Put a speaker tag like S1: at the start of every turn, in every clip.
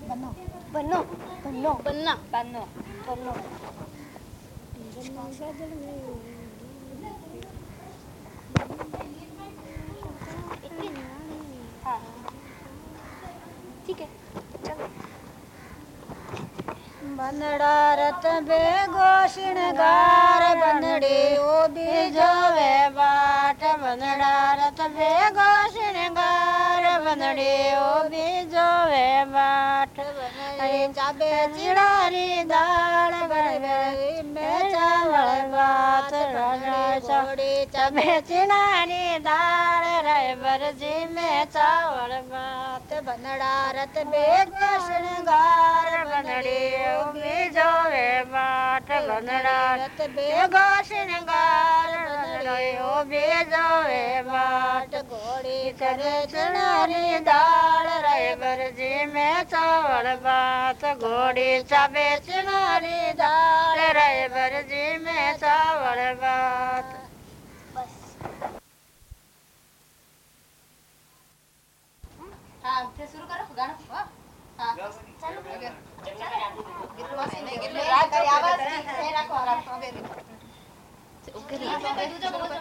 S1: बनो बनो बनो
S2: बन्ना
S1: बनो बनो हाँ ठीक है
S3: बनड़ा ओ बीजोवे बाट बनड़ा रत बेगो श्रृंगार बनड़ी ओ बीजोवे बाट बनड़ी चाबे चिड़ारी दाल बनड़ी में चावल भात बनड़ी छोड़ी चाबे चिड़ारी दाल ड्राइवर जी में चावल भात। बनड़ा रत बेगो श्रृंगार बनड़ी ओ बीजोवे बाट ओ बीजोवे बाट घोड़ी करे चनारी दाल ड्राइवर जी में चावल भात घोड़ी चाबे चनारी दाल ड्राइवर जी में चावल भात
S2: हाँ फिर शुरू करो गाना हाँ हाँ चलो गिरलो मस्त नहीं गिरलो रात की आवाज़ से रखो रखो अबे गिर दूसरा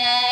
S2: and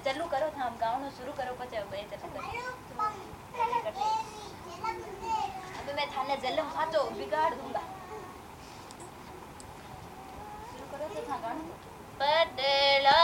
S2: ચાલુ કરો આમ ગાવાનું શરૂ કરો પછી બે ચાલુ કરો
S3: અભી મેં થાને જલમ ખાતો બિગાડ દૂંગા શરૂ કરો
S2: તો થા ગાણું પટેલા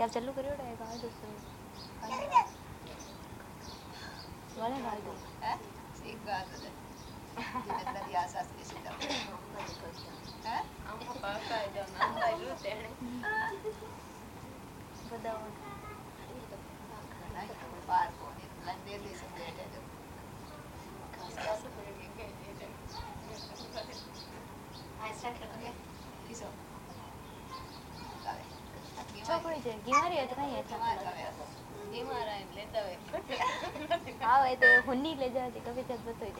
S2: या
S1: चलो करियो डाय आज दोस्तों वाले भाग दो हैं?
S2: एक बात है जितना दिया सास के सीधा हैं
S1: हम
S2: को। पापा है? जो नाम लो तेरे बताओ पार को लंदे ले
S1: से बैठे तो खास खास
S2: बैठेंगे
S1: ऐसा
S2: ගෙවර
S1: යතකන් යට ගෙමර ලෙදවේ ආව එද හොන්නි ලෙජාති කපි තබ්බතොයිද